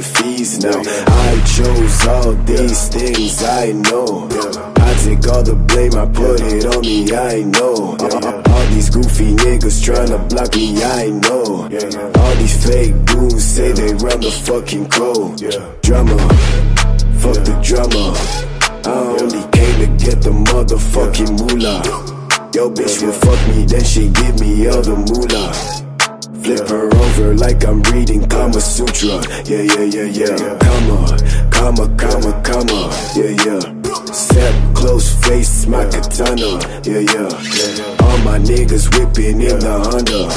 the fees now. I chose all these things, I know. I take all the blame, I put it on me, I know. All these goofy niggas tryna block me, I know. All these fake goons say they run the fucking code. Drama, fuck the drama. I only came to get the motherfucking moolah. Yo, bitch will fuck me, then she give me all the moolah. Flip her over like I'm reading Kama Sutra. Yeah, yeah, yeah, yeah. Comma, comma, comma, comma. Yeah, yeah. Step close, face my katana. Yeah, yeah. All my niggas whipping in the Honda.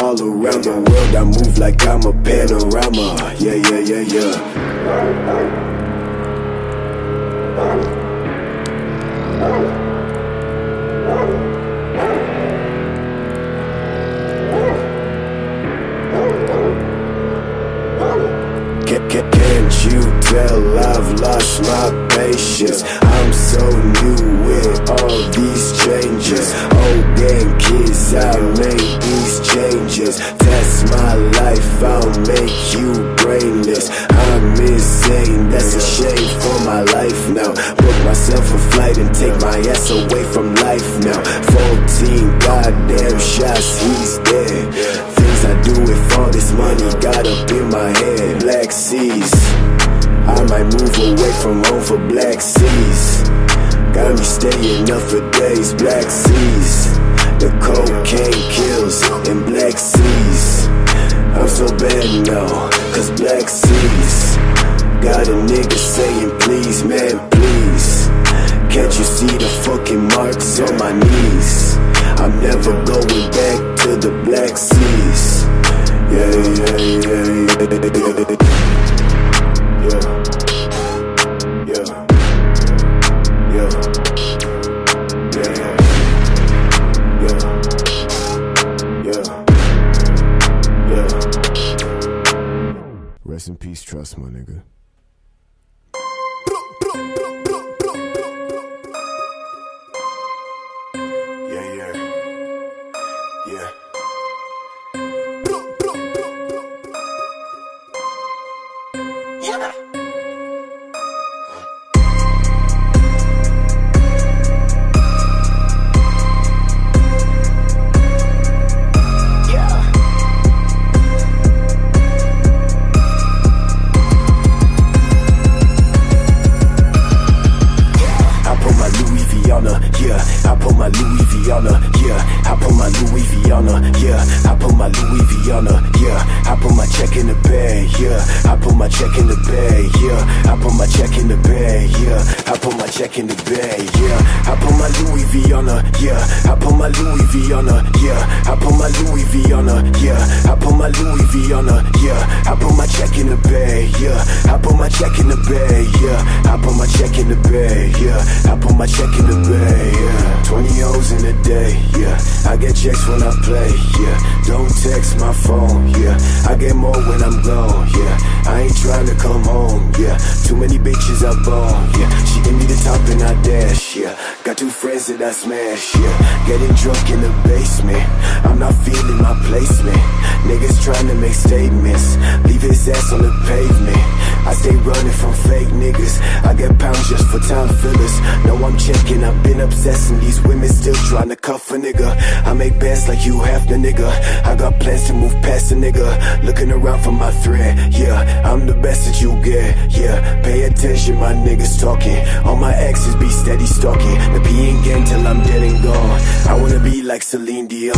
All around the world, I move like I'm a panorama. Yeah, yeah, yeah, yeah. I'm so new with all these changes. Old gang kids, I make these changes. That's my life, I'll make you brainless. I'm insane, that's a shame for my life now. Book myself a flight and take my ass away from life now. 14 goddamn shots, he's dead. Things I do with all this money got up in my head. Black seas. I might move away from home for black seas. Got me staying up for days, black seas. The cocaine kills in black seas. I'm so bad now, cause black seas. Got a nigga saying, please, man, please. Can't you see the fucking marks on my knees? I'm never going back to the black seas. Yeah, yeah, yeah, yeah. Yeah. Rest in peace, trust, my nigga. Feeling my placement. Niggas trying to make statements. Leave his ass on the pavement. I stay running from fake niggas. I get pounds just for time fillers. No, I'm checking. I've been obsessing. These women still trying to cuff a nigga. I make bands like you half the nigga. I got plans to move past a nigga. Looking around for my thread. Yeah, I'm the best that you get. Yeah, pay attention, my niggas talking. All my exes be steady stalking. The peeing gang till I'm dead and gone. I wanna be like Celine Dion.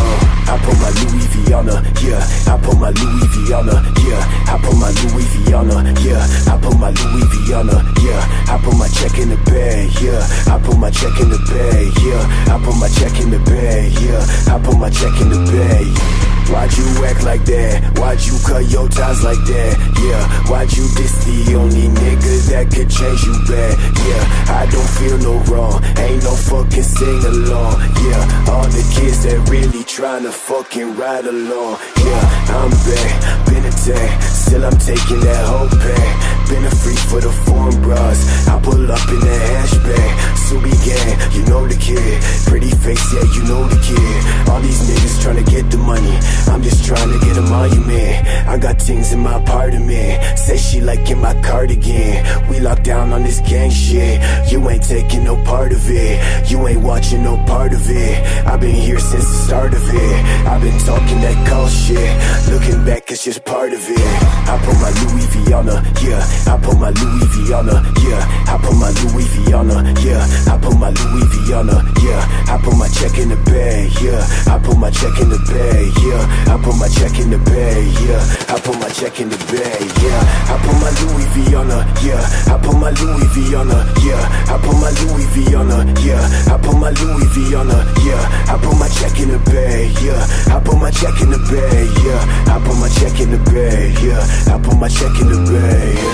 I put my Louis V on her. Yeah, I put my Louis V on her. Yeah, I put my Louis V on her. Yeah, I put my Louis V on her. Yeah, I put my check in the bag. Yeah, I put my check in the bag. Yeah, I put my check in the bag. Yeah, I put my check in the bag. Why'd you act like that? Why'd you cut your ties like that? Yeah, why'd you diss the only nigga that could change you back? Yeah, I don't feel no wrong, ain't no fucking sing along. Yeah, all the kids that really tryna fucking ride along. Yeah, I'm back, been a tag, still I'm taking that whole pack. Been a freak for the foreign bras. I pull up in that hatchback. Subi gang, you know the kid. Pretty face, yeah, you know the kid. All these niggas tryna get the money. I'm just trying to get a monument. I got things in my apartment. Say she liking my cardigan. We locked down on this gang shit. You ain't taking no part of it. You ain't watching no part of it. I've been here since the start of it. I've been talking that call shit. Looking back, it's just part of it. I put my Louis V on her, yeah. I put my Louis V on her, yeah. I put my Louis V on her, yeah. I put my Louis V on her, yeah. I put my check in the bag, yeah. I put my check in the bag, yeah. I put my check in the bag, yeah. I put my check in the bag, yeah. I put my Louis V on her, yeah. I put my Louis V on her, yeah. I put my Louis V on her, yeah. I put my Louis V on her, yeah. I put my check in the bag, yeah. I put my check in the bag, yeah. I put my check in the bag, yeah. I put my check in the bag.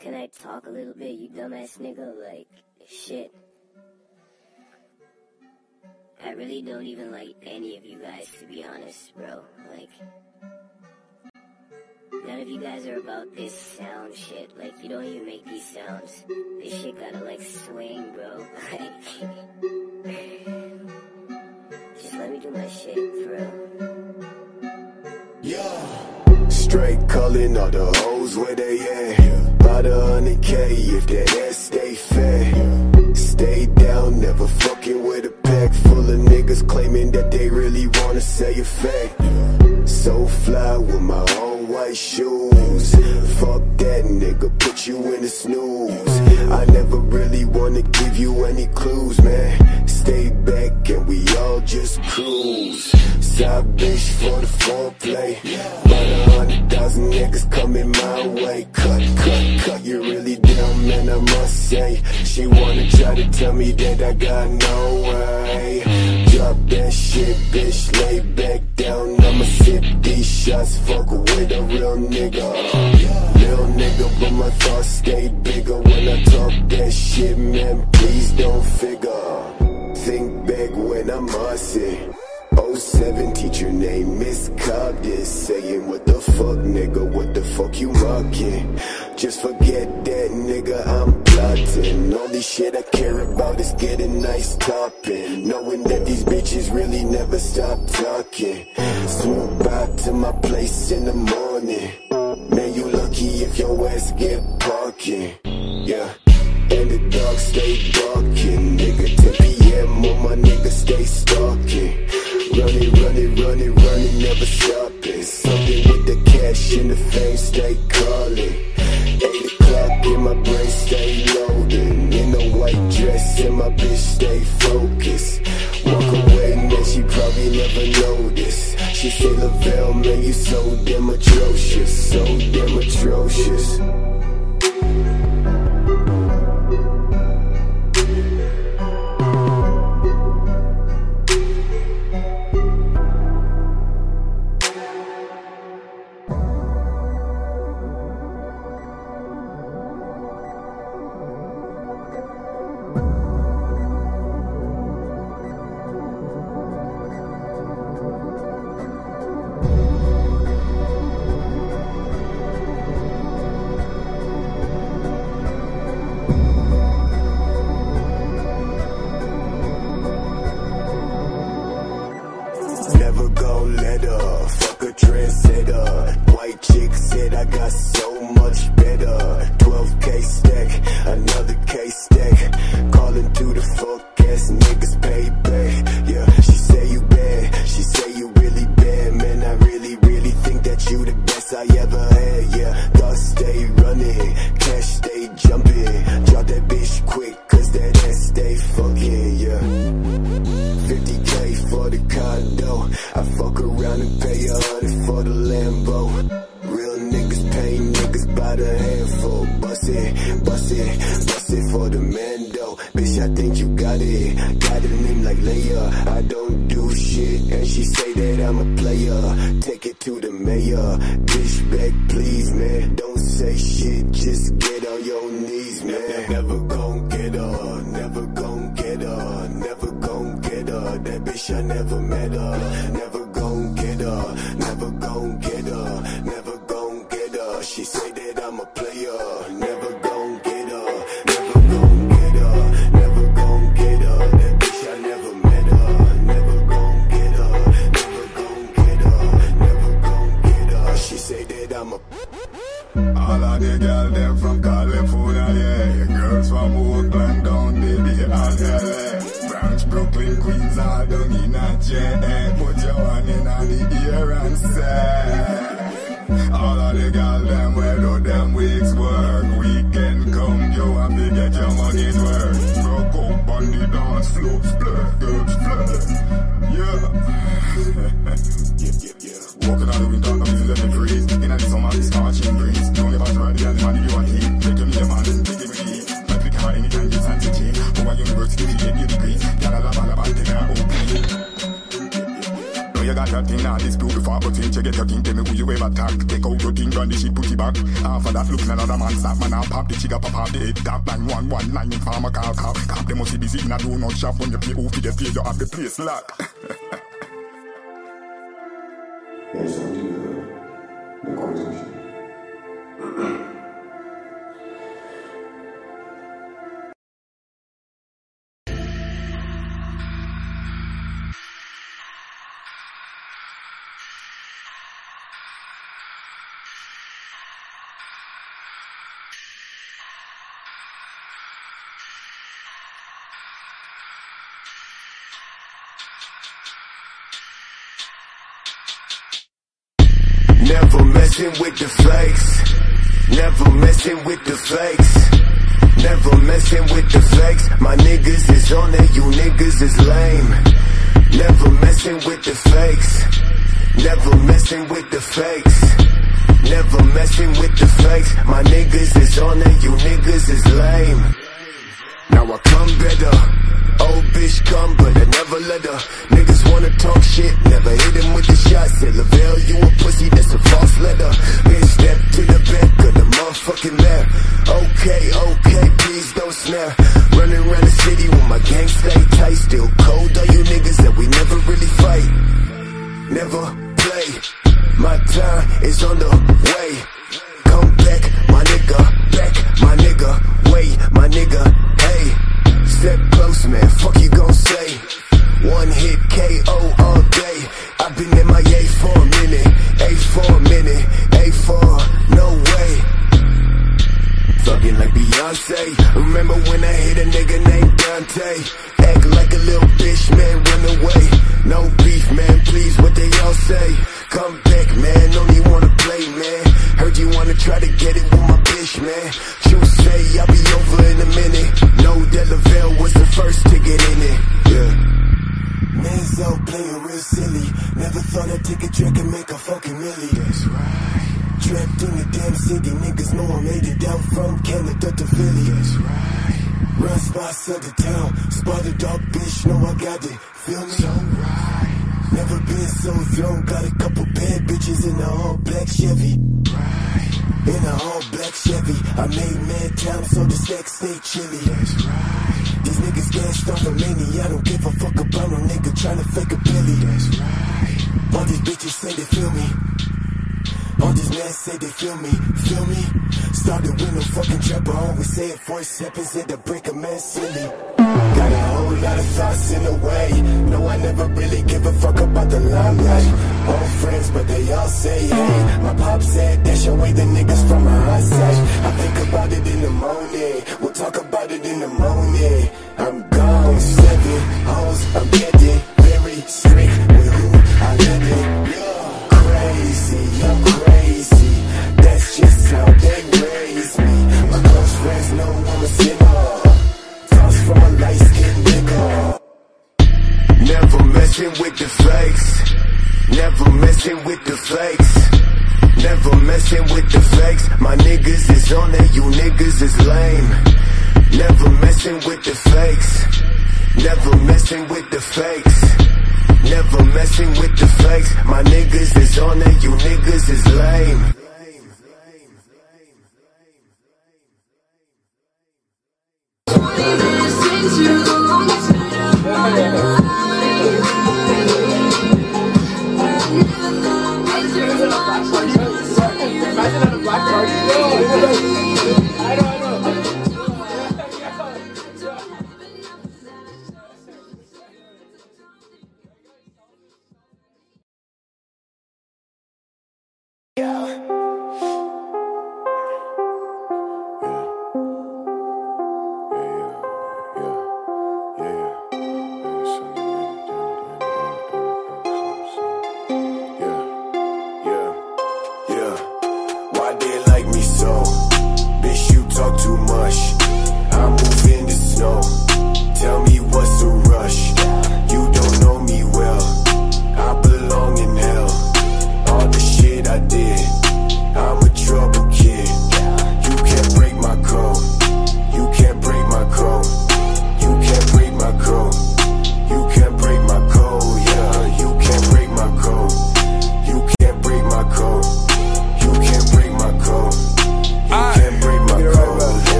Can I talk a little bit, you dumbass nigga? Like, shit. I really don't even like any of you guys, to be honest, bro. Like, none of you guys are about this sound shit. Like, you don't even make these sounds. This shit gotta, like, swing, bro. Let me do my shit. Yeah. Straight calling all the hoes where they at. About a hundred K if that ass stay fat. Stay down, never fucking with a pack full of niggas claiming that they really wanna say a fact. So fly with my own white shoes. Fuck that nigga, put you in a snooze. I never really wanna give you any clues, man. Stay back and we all just cruise. Side bitch for the foreplay. About a hundred thousand niggas coming my way. Cut, cut, cut, you really down, man, I must say. She wanna try to tell me that I got no way. Drop that shit, bitch, lay back down. I'ma sip these shots, fuck with a real nigga. Little nigga, but my thoughts stay bigger when I talk that shit, man. Please don't figure. Think back when I'm bossy. 07 teacher named Miss Cogdis saying what the fuck nigga what the fuck you mocking just forget that nigga I'm plotting only shit I care about is getting nice topping knowing that these bitches really never stop talking swoop out to my place in the morning man you lucky if your ass get parking yeah and the dog stay barking nigga 10 p.m. on my nigga stay stalking Running, running, running, running, never stopping. Something with the cash and the fame, stay calling. Eight o'clock in my brain, stay loading. In a white dress, and my bitch stay focused. Walk away, man, she probably never noticed. She say, Lovell, man, you so damn atrocious, so damn atrocious. must be busy in a donut shop when you pay off you get you have the place locked. There's something to the. Messing with the fakes. Never messing with the fakes. My niggas is on it, you niggas is lame. Never messing with the fakes. Never messing with the fakes. Never messing with the fakes. My niggas is on it, you niggas is lame. Now I come better. Old bitch come, but I never let her. Niggas wanna talk shit, never hit him with the shot. Said Lovell, you a pussy, that's a false letter. Bitch, step to the back of the motherfucking left. Okay, okay, please don't snap. Running around the city with my gang stay tight. Still cold, all you niggas that we never really fight. Never play. My time is on the way. Come back, my nigga. Back, my nigga. Wait, my nigga. Hey, step close, man. Fuck you gon' say. One hit KO all day. I've been in my A for a minute. A for a minute. A for no way. Thuggin' like Beyonce. Remember when I hit a nigga named Dante? Act like a little bitch, man, run away. No beef, man, please, what they all say. Come back, man, only wanna try to get it with my bitch, man. You say I'll be over in a minute. Know that Lovell was the first to get in it. Yeah. Man's out playing real silly. Never thought I'd take a track and make a fucking milli. That's right. Trapped in the damn city, niggas know I made it out from Canada to Philly. That's right. Run spots of the town, spotted dog bitch, know I got it. Feel me? So right. Never been so thrown, got a couple bad bitches in a all black Chevy. Right. In a all black Chevy, I made mad time so the stacks stay chilly. That's right. These niggas gassed off of many, I don't give a fuck about no nigga tryna fake a billy. That's right. All these bitches say they feel me. All these men say they feel me, feel me. Started with no fucking trapper, always say it voice happens at the break a man silly. Got a whole lot of thoughts in the way. No, I never really give a fuck about the limelight. All friends, but they all say, hey. My pop said, dash away the niggas from my eyesight. I think about it in the morning. We'll talk about it in the morning. I'm gone, seven hoes, I'm getting very strict with who I let it. Crazy. That's just how they raise me. My close friends know I'm a from a light skinned nigga. Never messing with the flakes Never messing with the flakes Never messing with the flakes My niggas is on it, you niggas is lame. Never messing with the fakes. Never messing with the fakes. Never messing with the fakes. My niggas is on it, you niggas is lame.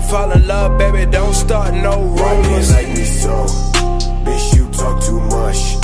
might fall in love, baby. Don't start no rumors. Right like me so, bitch. You talk too much.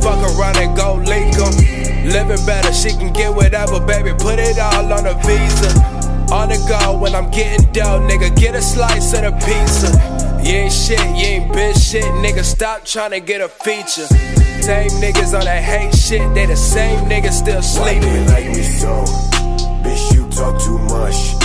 fuck around and go leak them. Living better, she can get whatever, baby, put it all on a visa. On the go when I'm getting dough, nigga, get a slice of the pizza. You ain't shit, you ain't bitch shit, nigga, stop trying to get a feature. Same niggas on that hate shit, they the same niggas still sleeping. Why do you like me so? Bitch, you talk too much.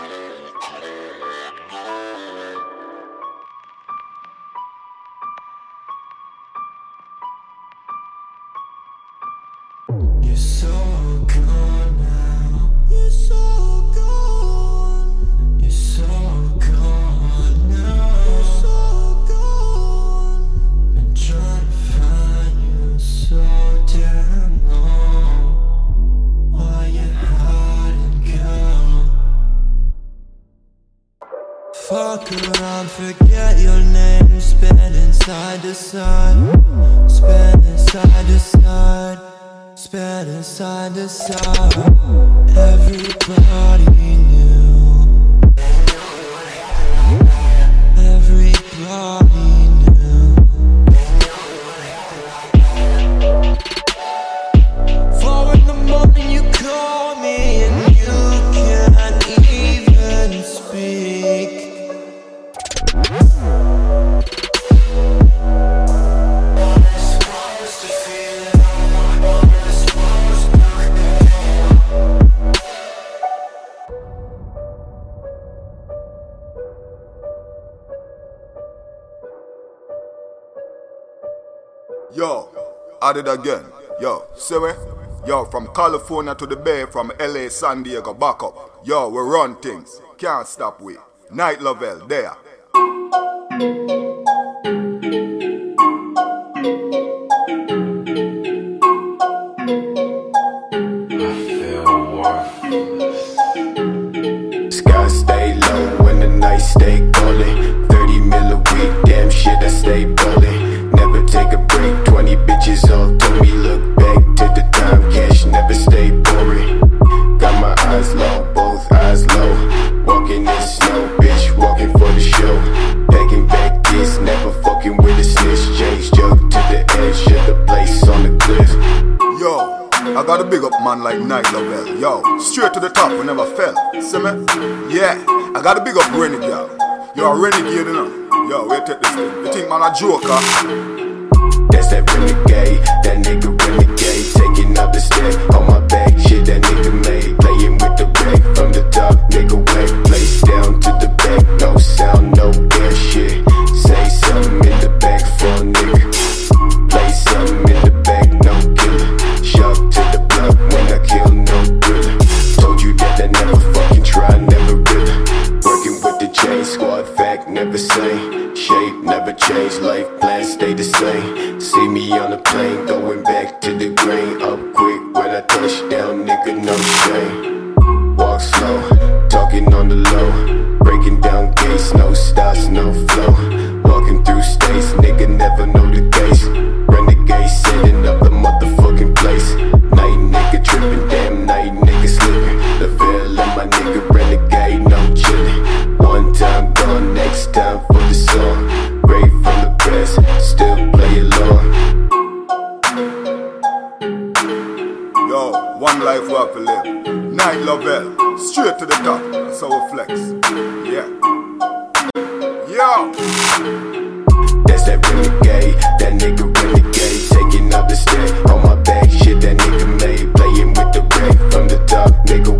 Thank you. side At it again. Yo, see we? Yo, from California to the Bay, from LA, San Diego, back up. Yo, we run things. Can't stop we. Night Lovell, there. Sky stay low when the night stay calling. 30 mil a week, damn shit, I stay bullet. Never take a break. Yeah, I got a big up Renegade. You're a renegade, you know. Yo, we take this thing. You think man a joker? That's that renegade, that nigga. off. That's that renegade, that nigga renegade, taking up the stick on my back. Shit that nigga made, playing with the wreck from the top, nigga.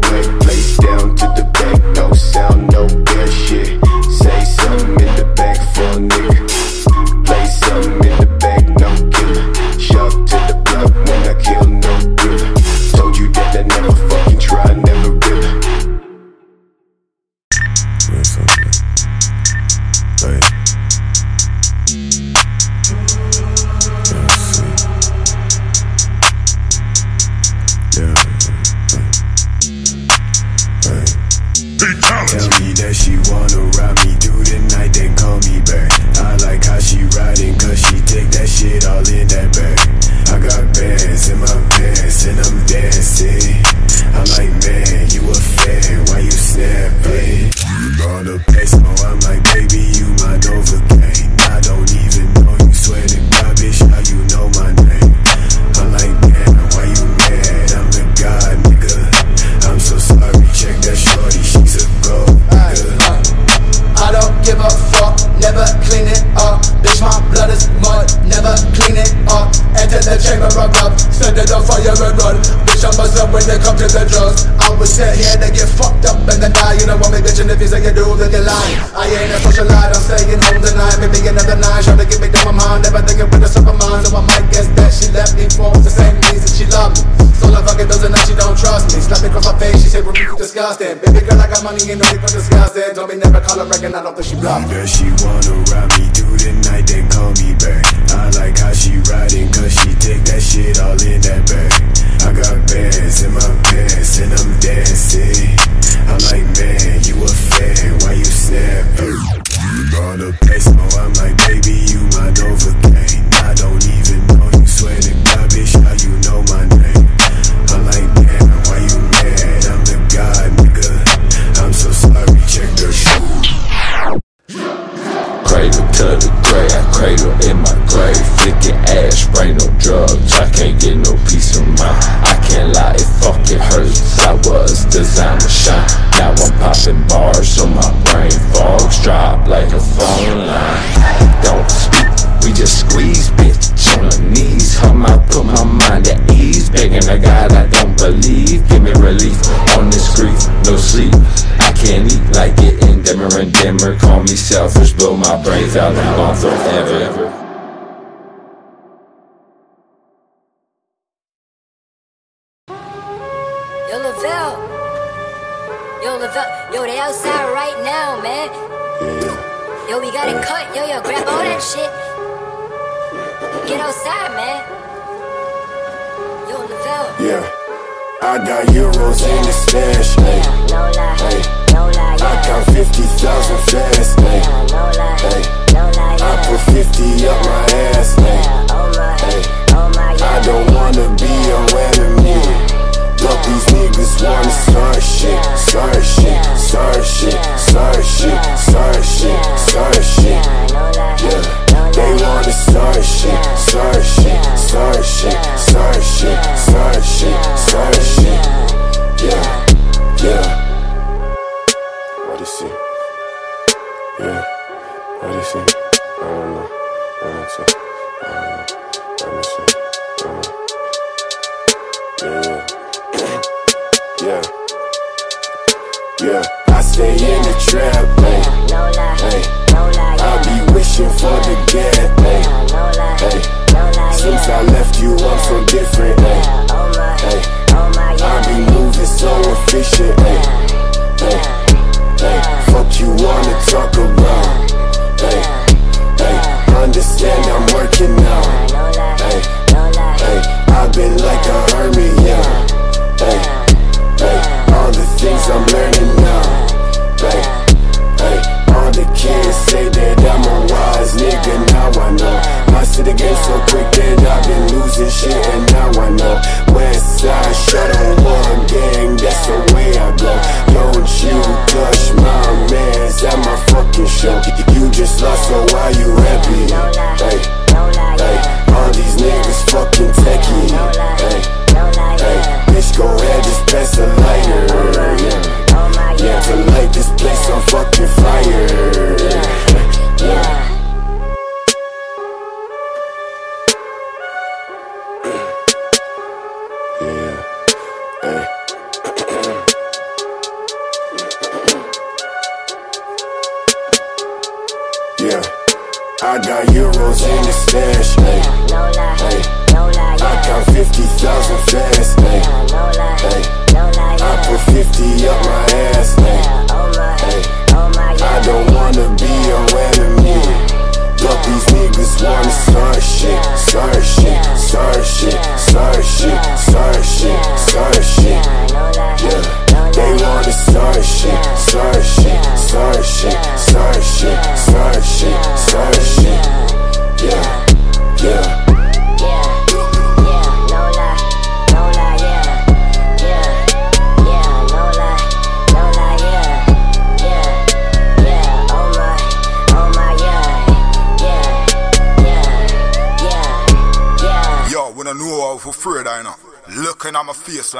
bars so my brain fogs drop like a phone line. Don't speak, we just squeeze, bitch, on my knees Help mouth put my mind at ease. Begging a God I don't believe. Give me relief on this grief, no sleep I can't eat like it. In dimmer and dimmer Call me selfish, blow my brains out, I'm gone forever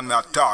at my face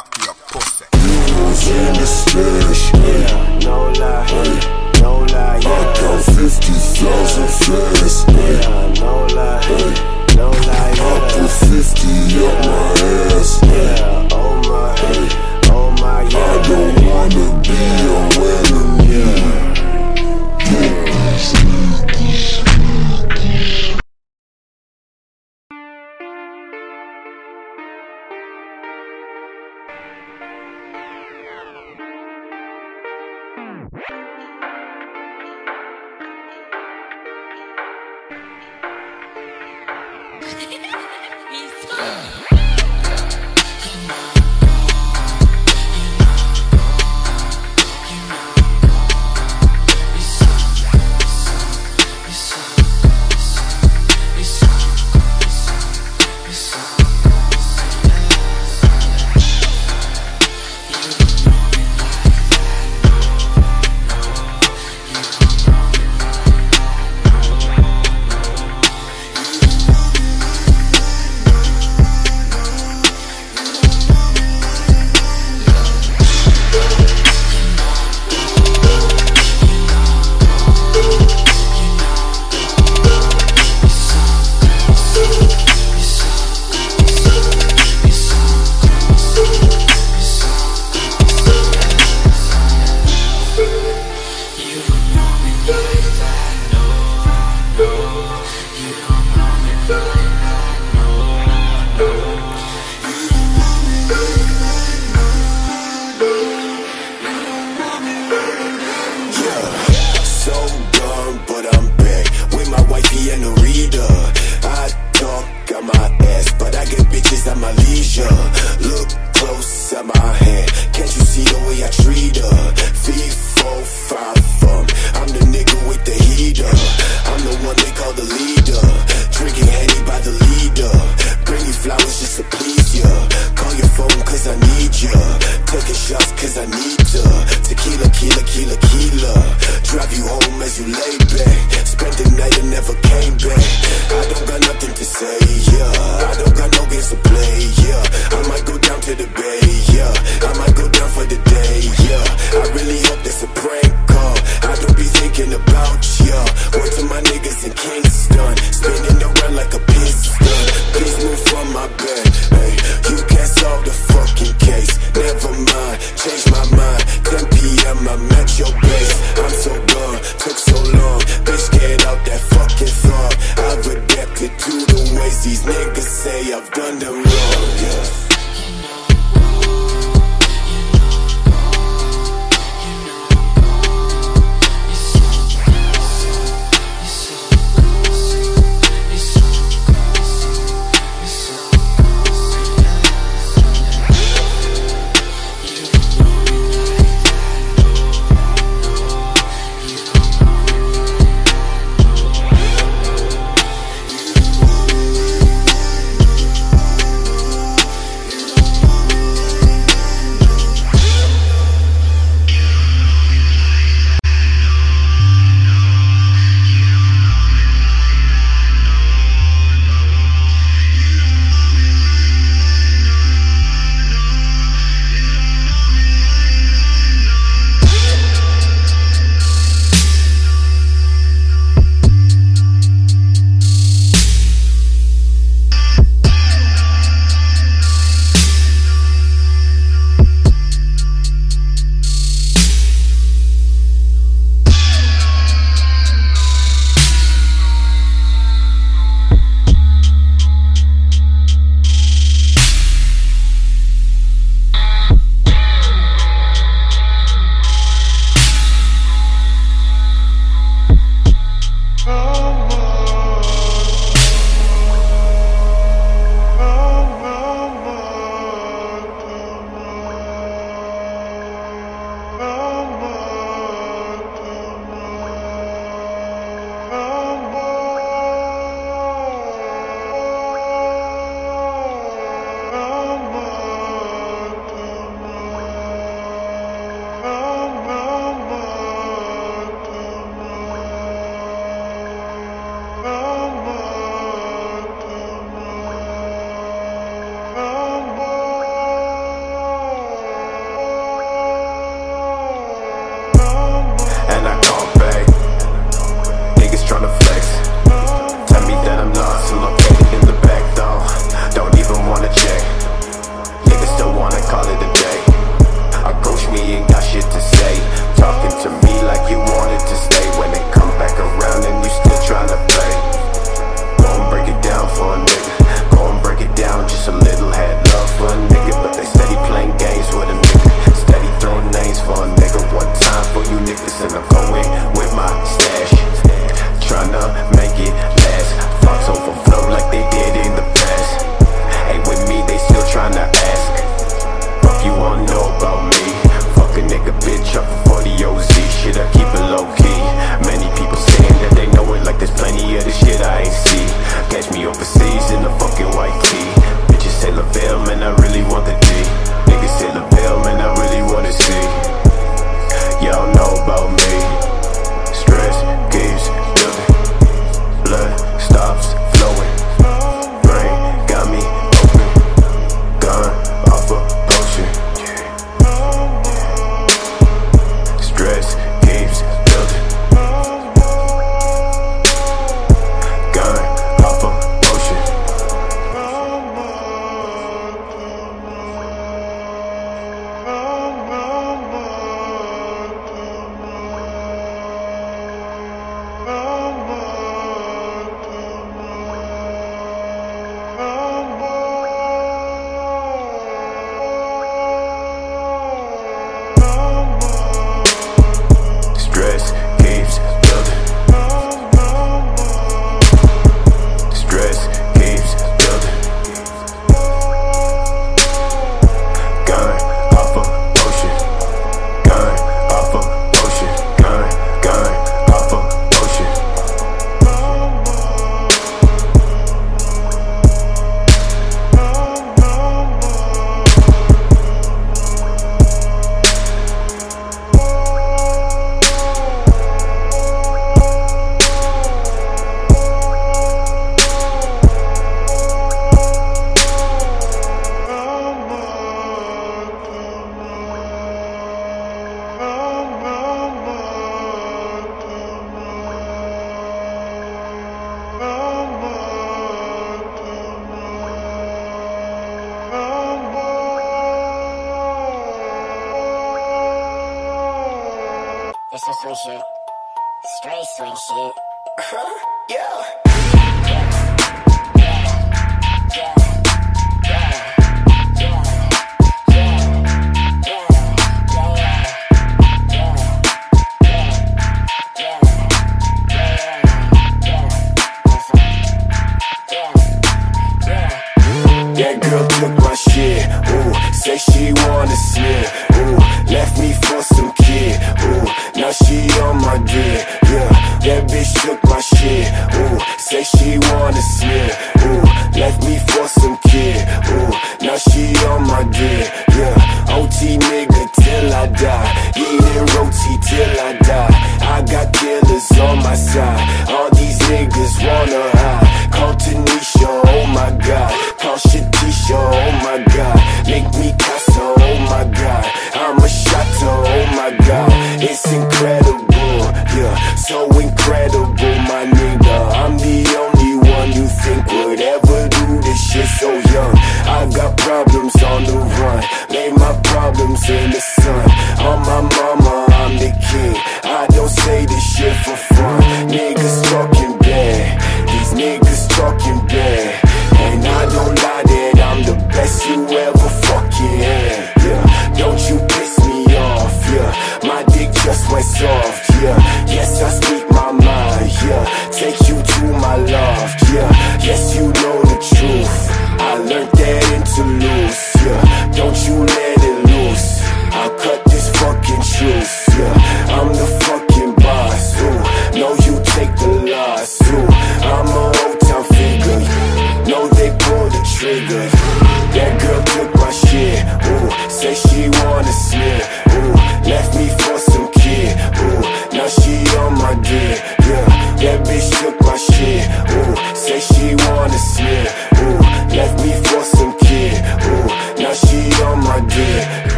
me for some kid. Ooh, now she on my dick.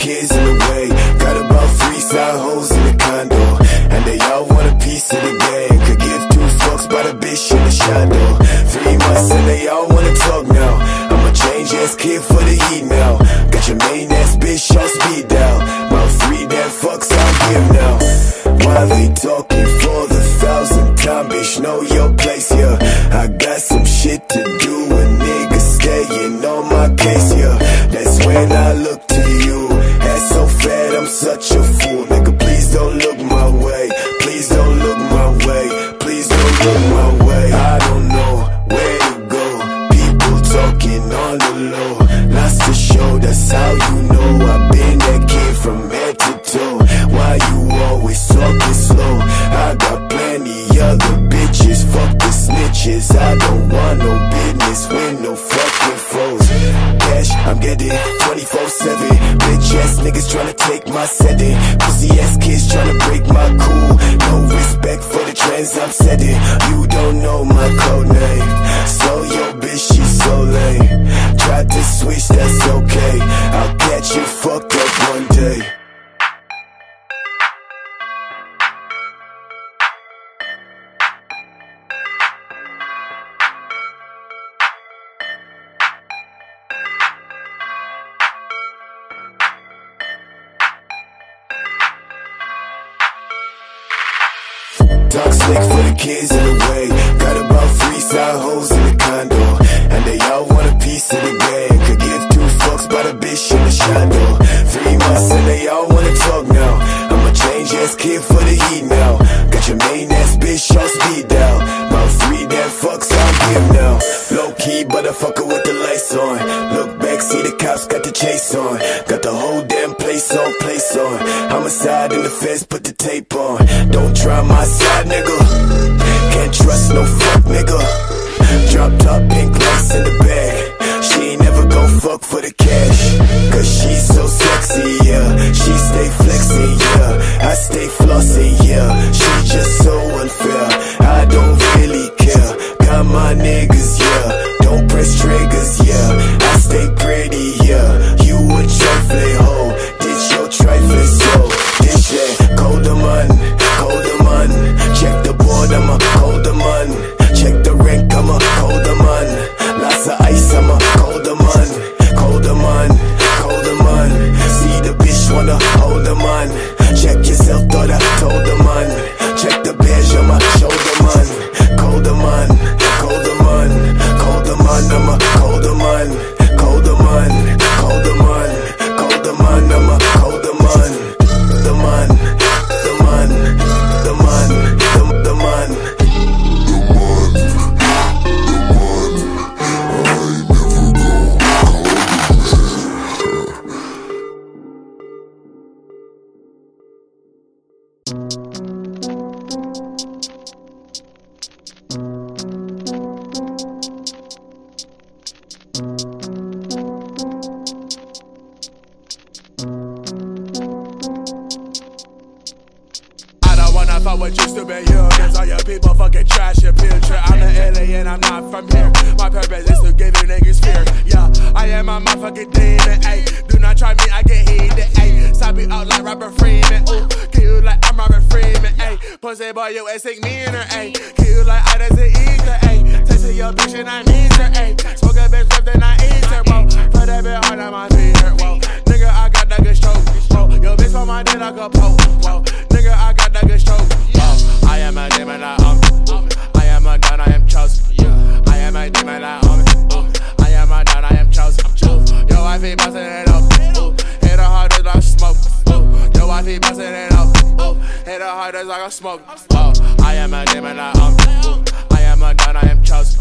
Kids in the way. Got about three side hoes in the condo. And they all want a piece of the game. Could give two fucks by the bitch in the shadow. Three months and they all wanna talk now. I'm a change ass kid for the heat now. Talk slick for the kids in the way. Got about three side hoes in the condo. And they all want a piece of the game. Could give two fucks about a bitch in the shadow. Three months and they all wanna talk now. I'm a change ass kid for the heat now. Got your main ass bitch on speed three damn fucks I'll give now. Low key, but I fucker with the lights on. Look back, see the cops got the chase on. Got the whole damn place on, place on. Homicide in the fence, put the tape on. Don't try my side, nigga. Can't trust no fuck, nigga. Drop top pink lights in the bag. She ain't never gon' fuck for the cash. Cause she's so sexy, yeah. She stay flexing, yeah. I stay flossing, yeah. She just so unfair. I don't really care. My niggas, yeah. Don't press triggers, yeah. I stay pretty, yeah. You a trifling hoe. Ditch your trifling soul. Ditch that colder man, colder man. Check the board, I'm a people fucking trash your picture. I'm an alien, I'm not from here. My purpose is to give you niggas fear. Yeah, I am a motherfucking demon. Ayy, do not try me, I get heated. Ayy, stop it out like Robert Freeman. Ooh, kill like I'm Robert Freeman. Ayy, pussy boy, you ass sick meaner. Ayy, kill like I an eater. Ayy, tasting your bitch and I need her. Ayy, smoke a bitch left and I eat her. Whoa, put that bit hard on my finger. Whoa, nigga, I got that good stroke. Whoa, your bitch on my dick like a poke. Whoa, nigga, I got that good stroke. Whoa, I am a demon, I am. I am a gun, I am chosen. I am a demon, I am. I am a gun, I am chosen. Yo, I feel bustin' it up. Hit her hard as like smoke. Yo, I feel bustin' it up. Hit her hard as a smoke. Oh, I am a demon, I am. I am a gun, I am chosen.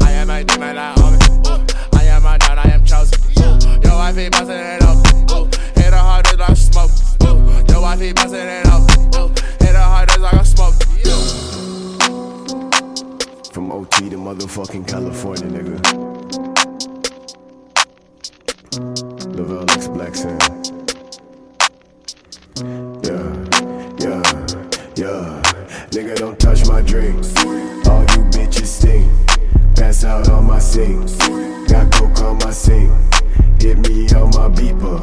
I am a demon, I am. I am a gun, I am chosen. Yo, I feel bustin' it up. Hit her hard as like smoke. Yo, I feel bustin' it up. As like a smoke. From OT to motherfucking California, nigga. Lovell X Black Sand. Yeah, yeah, yeah. Nigga, don't touch my drink. All you bitches stink. Pass out on my sink. Got coke on my sink. Hit me on my beeper.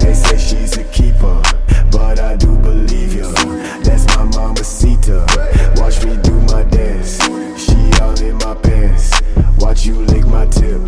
They say she's a keeper, but I do believe ya. That's my mamacita. Watch me do my dance. She all in my pants. Watch you lick my tip